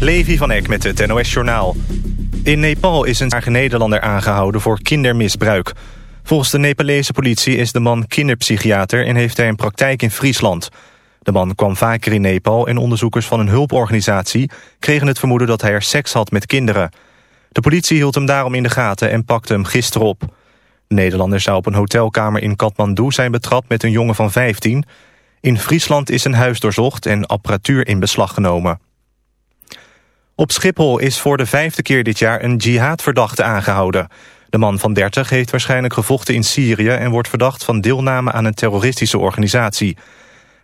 Levi van Eck met het NOS-journaal. In Nepal is een Nederlander aangehouden voor kindermisbruik. Volgens de Nepalese politie is de man kinderpsychiater... en heeft hij een praktijk in Friesland. De man kwam vaker in Nepal en onderzoekers van een hulporganisatie... kregen het vermoeden dat hij er seks had met kinderen. De politie hield hem daarom in de gaten en pakte hem gisteren op. De Nederlander zou op een hotelkamer in Kathmandu zijn betrapt met een jongen van 15. In Friesland is een huis doorzocht en apparatuur in beslag genomen. Op Schiphol is voor de vijfde keer dit jaar een jihadverdachte aangehouden. De man van 30 heeft waarschijnlijk gevochten in Syrië... en wordt verdacht van deelname aan een terroristische organisatie.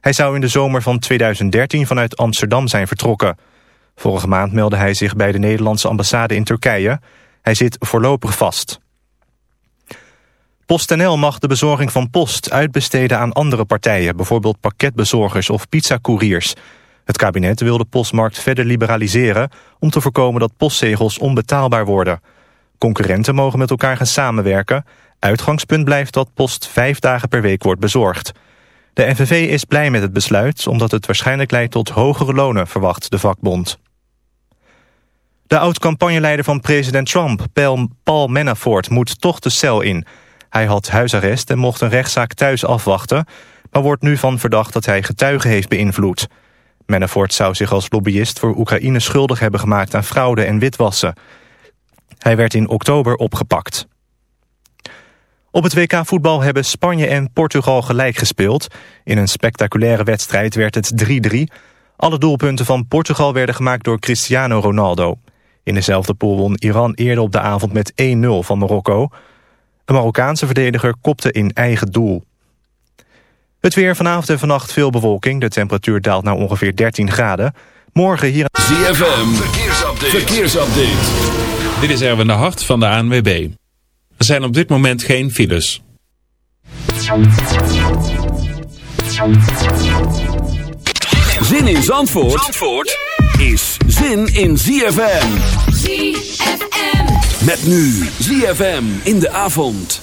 Hij zou in de zomer van 2013 vanuit Amsterdam zijn vertrokken. Vorige maand meldde hij zich bij de Nederlandse ambassade in Turkije. Hij zit voorlopig vast. PostNL mag de bezorging van post uitbesteden aan andere partijen... bijvoorbeeld pakketbezorgers of pizzacouriers... Het kabinet wil de postmarkt verder liberaliseren... om te voorkomen dat postzegels onbetaalbaar worden. Concurrenten mogen met elkaar gaan samenwerken. Uitgangspunt blijft dat post vijf dagen per week wordt bezorgd. De NVV is blij met het besluit... omdat het waarschijnlijk leidt tot hogere lonen, verwacht de vakbond. De oud-campagneleider van president Trump, Paul Manafort... moet toch de cel in. Hij had huisarrest en mocht een rechtszaak thuis afwachten... maar wordt nu van verdacht dat hij getuigen heeft beïnvloed... Manafort zou zich als lobbyist voor Oekraïne schuldig hebben gemaakt aan fraude en witwassen. Hij werd in oktober opgepakt. Op het WK voetbal hebben Spanje en Portugal gelijk gespeeld. In een spectaculaire wedstrijd werd het 3-3. Alle doelpunten van Portugal werden gemaakt door Cristiano Ronaldo. In dezelfde pool won Iran eerder op de avond met 1-0 van Marokko. Een Marokkaanse verdediger kopte in eigen doel. Het weer vanavond en vannacht veel bewolking. De temperatuur daalt naar ongeveer 13 graden. Morgen hier... ZFM, verkeersupdate. verkeersupdate. Dit is Erwin de Hart van de ANWB. Er zijn op dit moment geen files. Zin in Zandvoort, Zandvoort is zin in ZFM. ZFM. Met nu ZFM in de avond.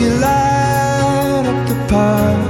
You light up the path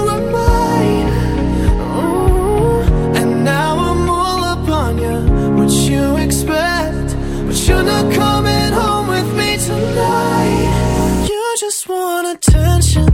want attention.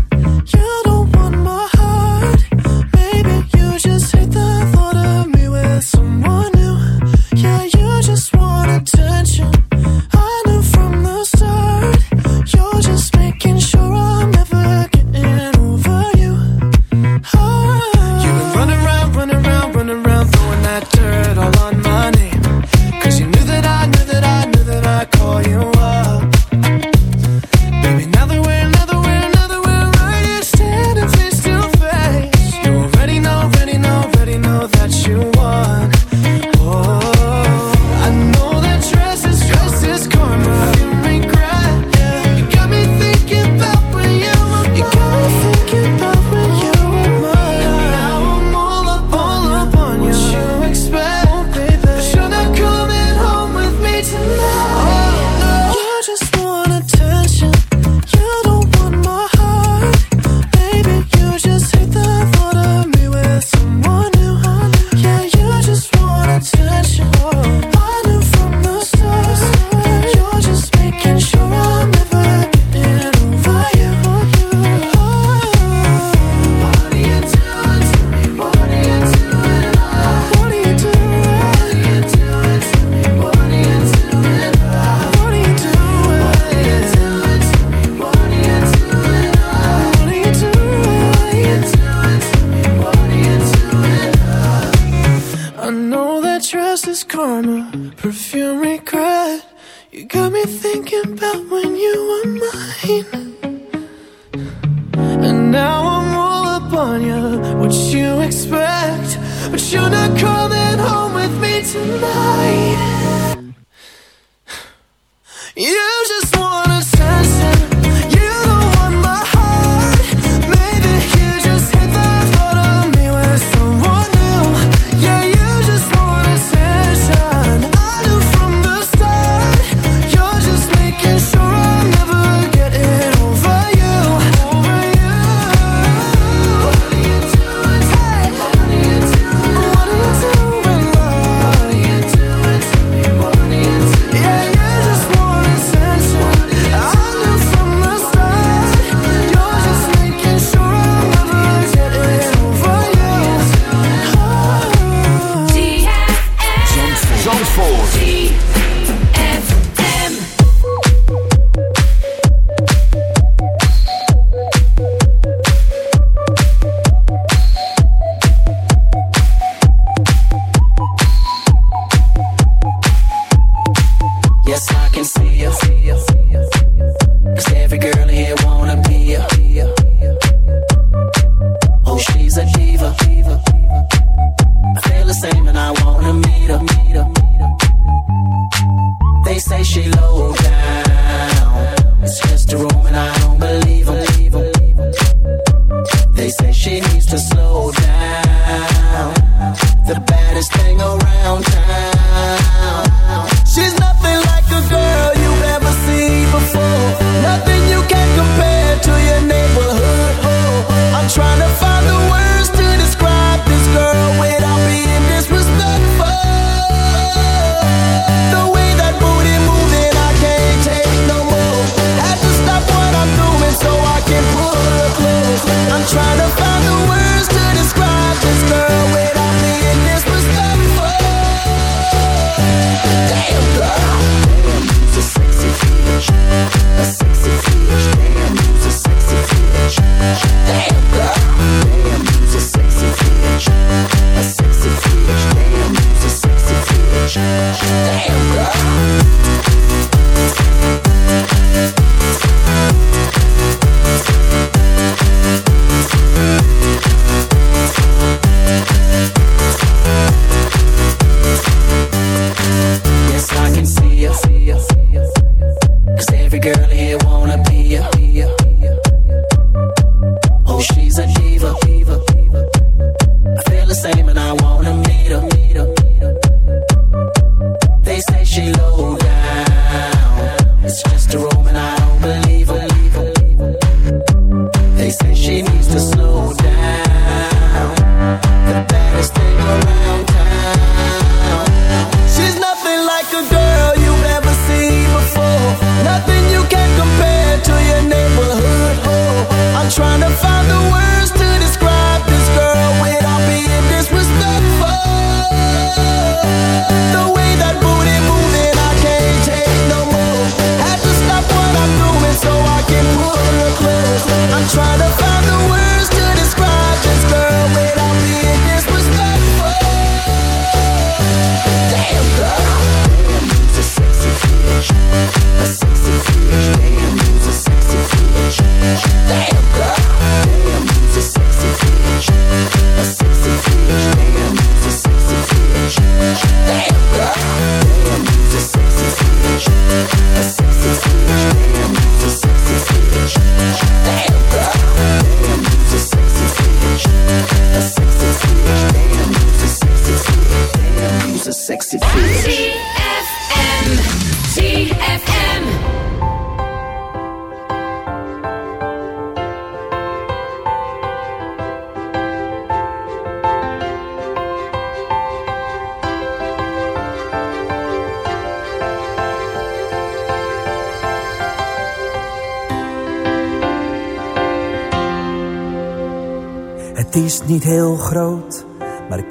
feeling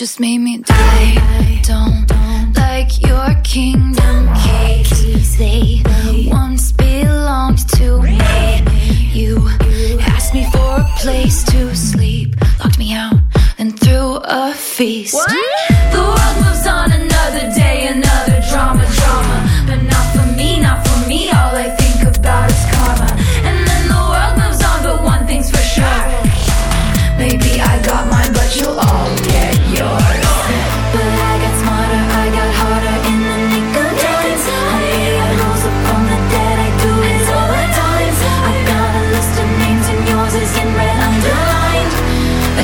just made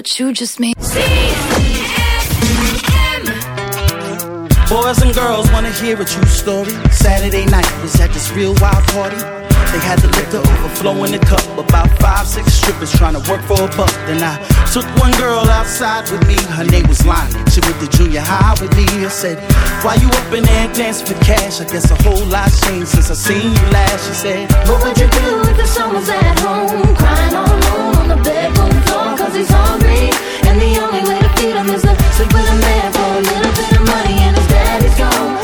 What you just made. Boys and girls wanna hear a true story. Saturday night was at this real wild party. They had the liquor overflow in the cup. About five, six strippers trying to work for a buck. Then I took one girl outside with me. Her name was Lonnie. She went to junior high with me. I said, Why you up in there dancing for cash? I guess a whole lot changed since I seen you last. She said, What would you do if the son was at home? Crying all alone on the bedroom cause he's hungry. And the only way to feed him is to sleep with a man for a little bit of money and his daddy's gone.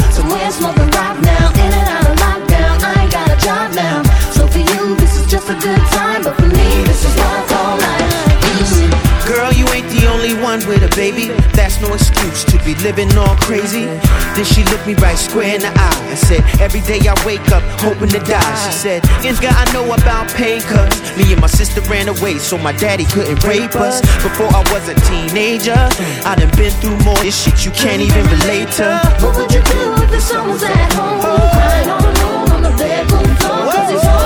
With a baby. That's no excuse to be living all crazy. Then she looked me right square in the eye and said, Every day I wake up hoping to die. She said, Nigga, I know about pain, cuz me and my sister ran away so my daddy couldn't rape us. Before I was a teenager, I done been through more this shit you can't even relate to. What would you do if the son at home? Crying all alone on the bedroom floor cause he's hungry.